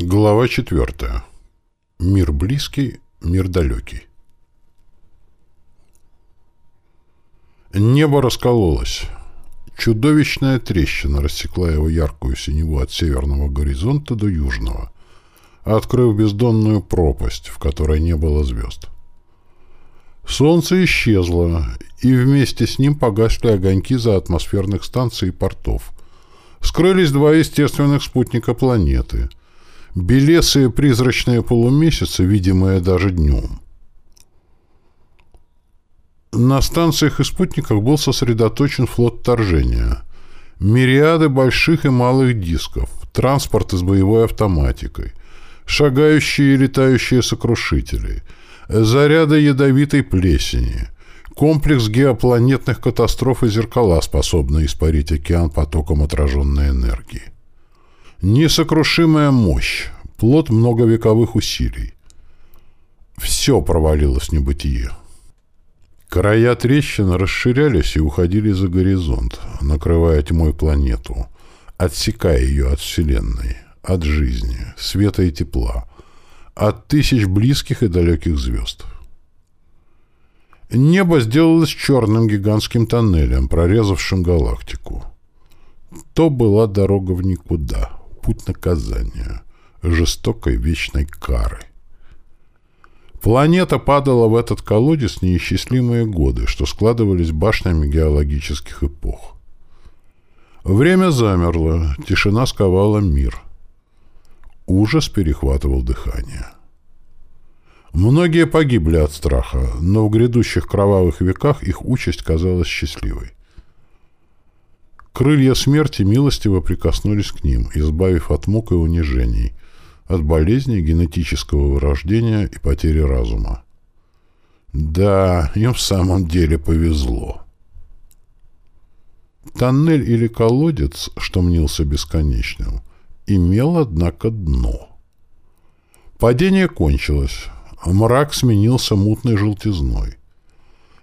Глава четвертая. Мир близкий, мир далекий. Небо раскололось. Чудовищная трещина рассекла его яркую синеву от северного горизонта до южного, открыв бездонную пропасть, в которой не было звезд. Солнце исчезло, и вместе с ним погасли огоньки за атмосферных станций и портов. Скрылись два естественных спутника планеты — белесые призрачные полумесяцы, видимые даже днем. На станциях и спутниках был сосредоточен флот вторжения. Мириады больших и малых дисков, транспорт с боевой автоматикой, шагающие и летающие сокрушители, заряды ядовитой плесени, комплекс геопланетных катастроф и зеркала, способные испарить океан потоком отраженной энергии. Несокрушимая мощь, плод многовековых усилий. Все провалилось в небытие. Края трещин расширялись и уходили за горизонт, накрывая тьмой планету, отсекая ее от Вселенной, от жизни, света и тепла, от тысяч близких и далеких звезд. Небо сделалось черным гигантским тоннелем, прорезавшим галактику. То была дорога в никуда — путь наказания, жестокой вечной кары. Планета падала в этот колодец неисчислимые годы, что складывались башнями геологических эпох. Время замерло, тишина сковала мир. Ужас перехватывал дыхание. Многие погибли от страха, но в грядущих кровавых веках их участь казалась счастливой. Крылья смерти милостиво прикоснулись к ним, избавив от мук и унижений, от болезней, генетического вырождения и потери разума. Да, им в самом деле повезло. Тоннель или колодец, что мнился бесконечным, имел, однако, дно. Падение кончилось, мрак сменился мутной желтизной.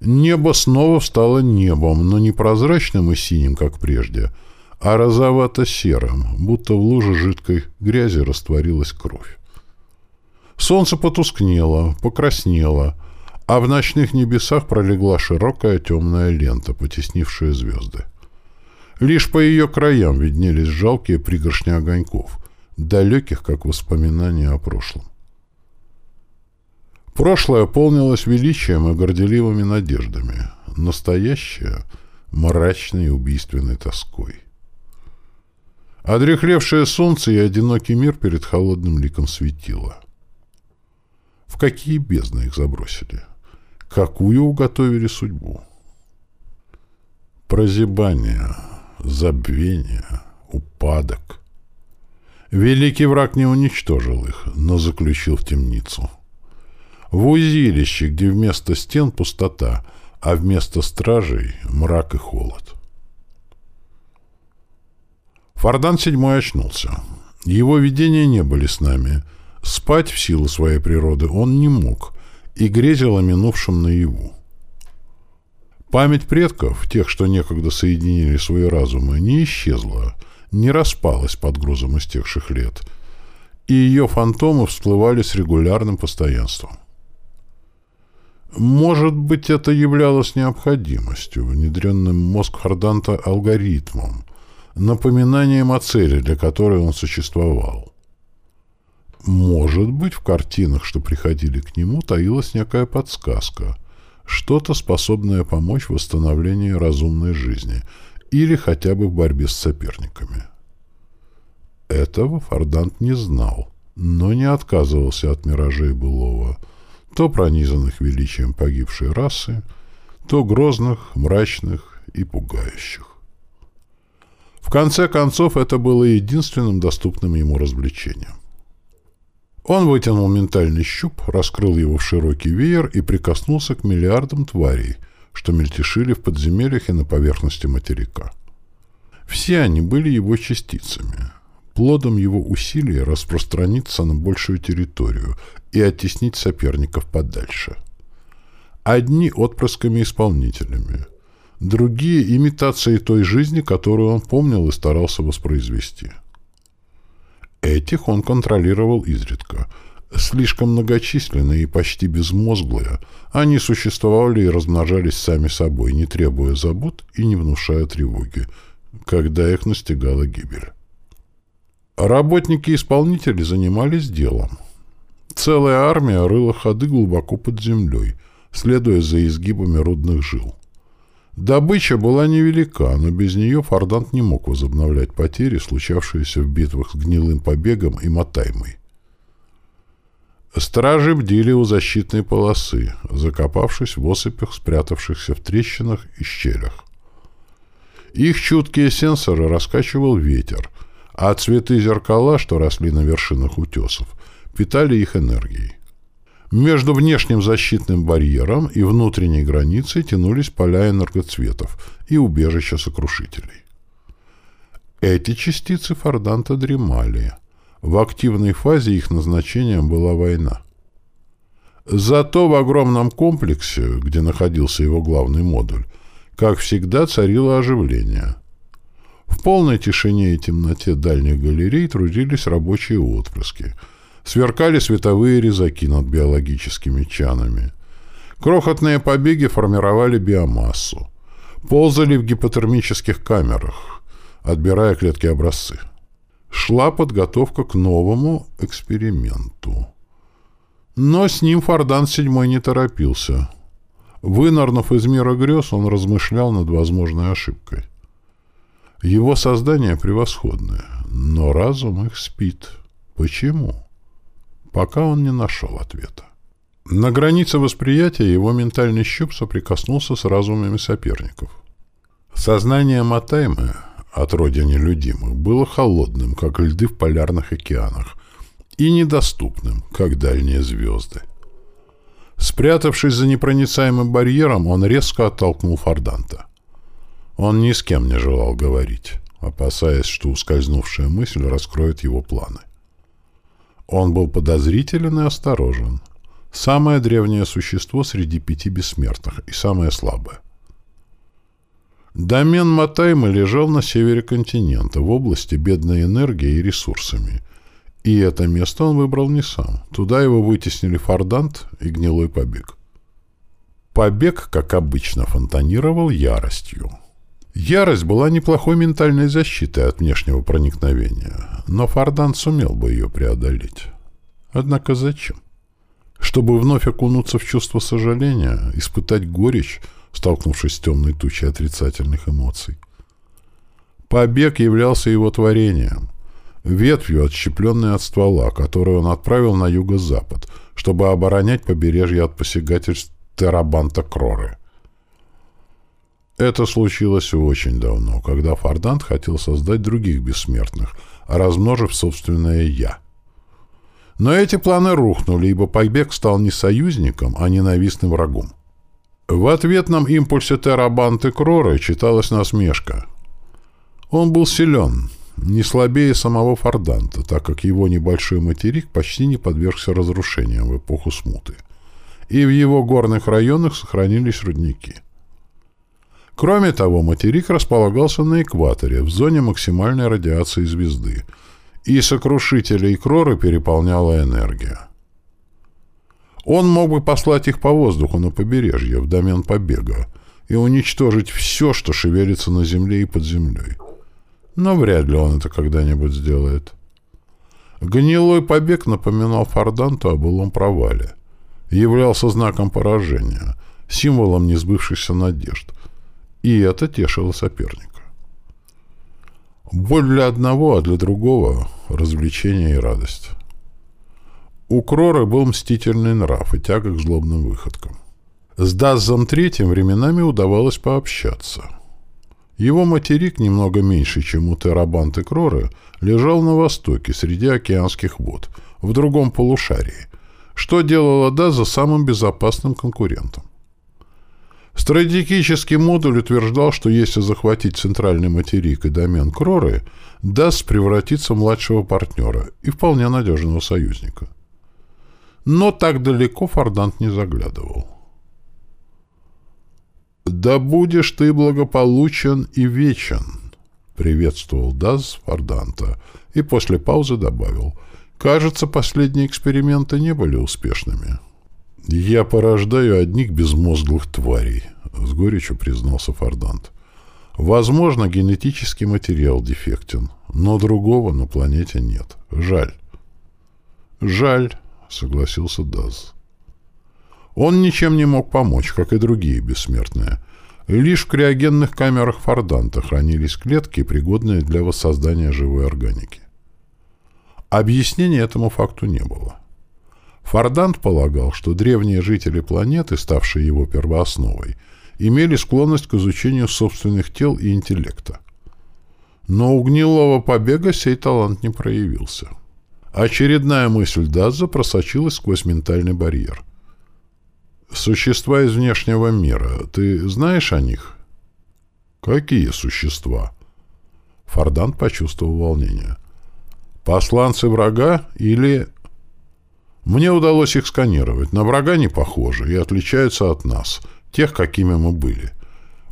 Небо снова стало небом, но не прозрачным и синим, как прежде, а розовато-серым, будто в луже жидкой грязи растворилась кровь. Солнце потускнело, покраснело, а в ночных небесах пролегла широкая темная лента, потеснившая звезды. Лишь по ее краям виднелись жалкие пригоршни огоньков, далеких, как воспоминания о прошлом. Прошлое полнилось величием и горделивыми надеждами. Настоящее — мрачной и убийственной тоской. Одрехлевшее солнце и одинокий мир перед холодным ликом светило. В какие бездны их забросили? Какую уготовили судьбу? Прозябание, забвение, упадок. Великий враг не уничтожил их, но заключил в темницу — в узилище, где вместо стен пустота, а вместо стражей мрак и холод. Фордан седьмой очнулся. Его видения не были с нами. Спать в силу своей природы он не мог и грезил о минувшем наяву. Память предков, тех, что некогда соединили свои разумы, не исчезла, не распалась под грузом истекших лет, и ее фантомы всплывали с регулярным постоянством. Может быть, это являлось необходимостью, внедренным мозг Харданта алгоритмом, напоминанием о цели, для которой он существовал. Может быть, в картинах, что приходили к нему, таилась некая подсказка, что-то способное помочь в восстановлении разумной жизни или хотя бы в борьбе с соперниками. Этого Фордант не знал, но не отказывался от миражей былого – то пронизанных величием погибшей расы, то грозных, мрачных и пугающих. В конце концов, это было единственным доступным ему развлечением. Он вытянул ментальный щуп, раскрыл его в широкий веер и прикоснулся к миллиардам тварей, что мельтешили в подземельях и на поверхности материка. Все они были его частицами, плодом его усилий распространиться на большую территорию и оттеснить соперников подальше. Одни отпрысками-исполнителями, другие имитацией той жизни, которую он помнил и старался воспроизвести. Этих он контролировал изредка. Слишком многочисленные и почти безмозглые, они существовали и размножались сами собой, не требуя забот и не внушая тревоги, когда их настигала гибель. Работники-исполнители занимались делом. Целая армия рыла ходы глубоко под землей, следуя за изгибами рудных жил. Добыча была невелика, но без нее Фордант не мог возобновлять потери, случавшиеся в битвах с гнилым побегом и мотаймой. Стражи бдили у защитной полосы, закопавшись в осыпях, спрятавшихся в трещинах и щелях. Их чуткие сенсоры раскачивал ветер, а цветы зеркала, что росли на вершинах утесов, питали их энергией. Между внешним защитным барьером и внутренней границей тянулись поля энергоцветов и убежища сокрушителей. Эти частицы Форданта дремали. В активной фазе их назначением была война. Зато в огромном комплексе, где находился его главный модуль, как всегда царило оживление. В полной тишине и темноте дальних галерей трудились рабочие отпрыски — Сверкали световые резаки над биологическими чанами. Крохотные побеги формировали биомассу. Ползали в гипотермических камерах, отбирая клетки-образцы. Шла подготовка к новому эксперименту. Но с ним Фордан седьмой не торопился. Вынырнув из мира грез, он размышлял над возможной ошибкой. Его создание превосходное, но разум их спит. Почему? Пока он не нашел ответа. На границе восприятия его ментальный щуп соприкоснулся с разумами соперников. Сознание Матаймы, отродья нелюдимых, было холодным, как льды в полярных океанах, и недоступным, как дальние звезды. Спрятавшись за непроницаемым барьером, он резко оттолкнул Форданта. Он ни с кем не желал говорить, опасаясь, что ускользнувшая мысль раскроет его планы. Он был подозрителен и осторожен. Самое древнее существо среди пяти бессмертных и самое слабое. Домен Матаймы лежал на севере континента, в области бедной энергией и ресурсами. И это место он выбрал не сам. Туда его вытеснили Фордант и Гнилой Побег. Побег, как обычно, фонтанировал яростью. Ярость была неплохой ментальной защитой от внешнего проникновения, но Фардан сумел бы ее преодолеть. Однако зачем? Чтобы вновь окунуться в чувство сожаления, испытать горечь, столкнувшись с темной тучей отрицательных эмоций. Побег являлся его творением, ветвью, отщепленной от ствола, которую он отправил на юго-запад, чтобы оборонять побережье от посягательств Терабанта Кроры — это случилось очень давно, когда Фордант хотел создать других бессмертных, размножив собственное «я». Но эти планы рухнули, ибо побег стал не союзником, а ненавистным врагом. В ответном импульсе Терабанты Кроры читалась насмешка. Он был силен, не слабее самого Форданта, так как его небольшой материк почти не подвергся разрушениям в эпоху смуты. И в его горных районах сохранились рудники – Кроме того, материк располагался на экваторе, в зоне максимальной радиации звезды, и сокрушителей Кроры переполняла энергия. Он мог бы послать их по воздуху на побережье, в домен побега, и уничтожить все, что шевелится на земле и под землей. Но вряд ли он это когда-нибудь сделает. Гнилой побег напоминал Форданту о былом провале. Являлся знаком поражения, символом несбывшихся надежд, и это тешило соперника. Боль для одного, а для другого — развлечение и радость. У Кроры был мстительный нрав и тяга к злобным выходкам. С Даззом Третьим временами удавалось пообщаться. Его материк, немного меньше, чем у Терабанты Кроры, лежал на востоке, среди океанских вод, в другом полушарии, что делало Даза самым безопасным конкурентом. Стратегический модуль утверждал, что если захватить центральный материк и домен Кроры, даст превратиться в младшего партнера и вполне надежного союзника. Но так далеко Фордант не заглядывал. «Да будешь ты благополучен и вечен», Приветствовал Даз Фарданта и после паузы добавил. Кажется, последние эксперименты не были успешными. «Я порождаю одних безмозглых тварей», — с горечью признался Фардант. «Возможно, генетический материал дефектен, но другого на планете нет. Жаль». «Жаль», — согласился Даз. Он ничем не мог помочь, как и другие бессмертные. Лишь в криогенных камерах Форданта хранились клетки, пригодные для воссоздания живой органики. Объяснения этому факту не было. Фордант полагал, что древние жители планеты, ставшие его первоосновой, имели склонность к изучению собственных тел и интеллекта. Но у гнилого побега сей талант не проявился. Очередная мысль Дазза просочилась сквозь ментальный барьер. «Существа из внешнего мира. Ты знаешь о них?» «Какие существа?» Фордант почувствовал волнение. «Посланцы врага или...» «Мне удалось их сканировать. На врага не похожи и отличаются от нас, тех, какими мы были.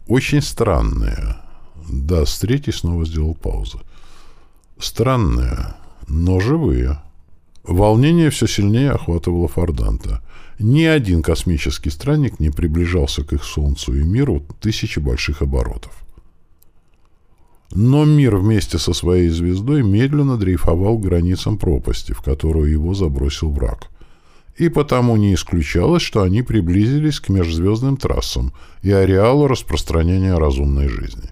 Очень странные». Да, с третьей снова сделал паузу. «Странные, но живые». Волнение все сильнее охватывало Форданта. Ни один космический странник не приближался к их Солнцу и миру тысячи больших оборотов. Но мир вместе со своей звездой медленно дрейфовал к границам пропасти, в которую его забросил враг. И потому не исключалось, что они приблизились к межзвездным трассам и ареалу распространения разумной жизни.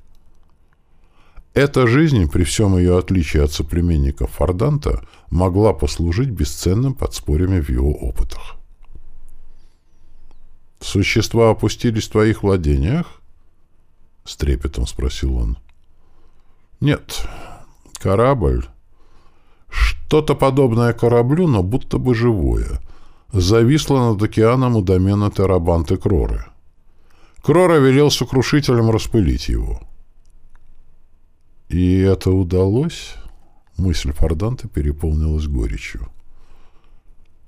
Эта жизнь, при всем ее отличии от соплеменников Форданта, могла послужить бесценным подспорьями в его опытах. «Существа опустились в твоих владениях?» — с трепетом спросил он. «Нет, корабль. Что-то подобное кораблю, но будто бы живое. Зависло над океаном у домена Терабанты Кроры. Крора велел сокрушителям распылить его». «И это удалось?» Мысль Форданта переполнилась горечью.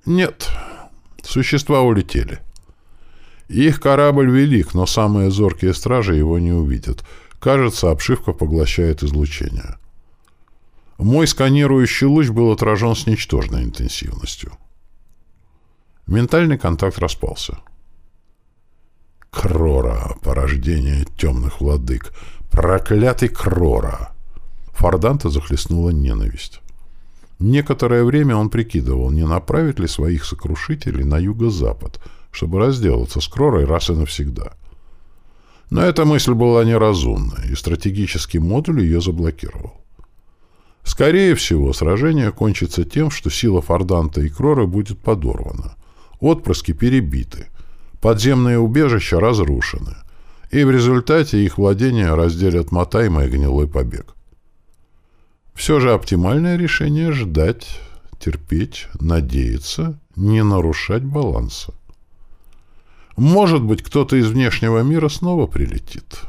«Нет, существа улетели». Их корабль велик, но самые зоркие стражи его не увидят. Кажется, обшивка поглощает излучение. Мой сканирующий луч был отражен с ничтожной интенсивностью. Ментальный контакт распался. Крора, порождение темных владык. Проклятый Крора! Форданта захлестнула ненависть. Некоторое время он прикидывал, не направить ли своих сокрушителей на юго-запад — чтобы разделаться с Кророй раз и навсегда. Но эта мысль была неразумной, и стратегический модуль ее заблокировал. Скорее всего, сражение кончится тем, что сила Форданта и Кроры будет подорвана, отпрыски перебиты, подземные убежища разрушены, и в результате их владения разделят мотаемый гнилой побег. Все же оптимальное решение — ждать, терпеть, надеяться, не нарушать баланса. Может быть, кто-то из внешнего мира снова прилетит.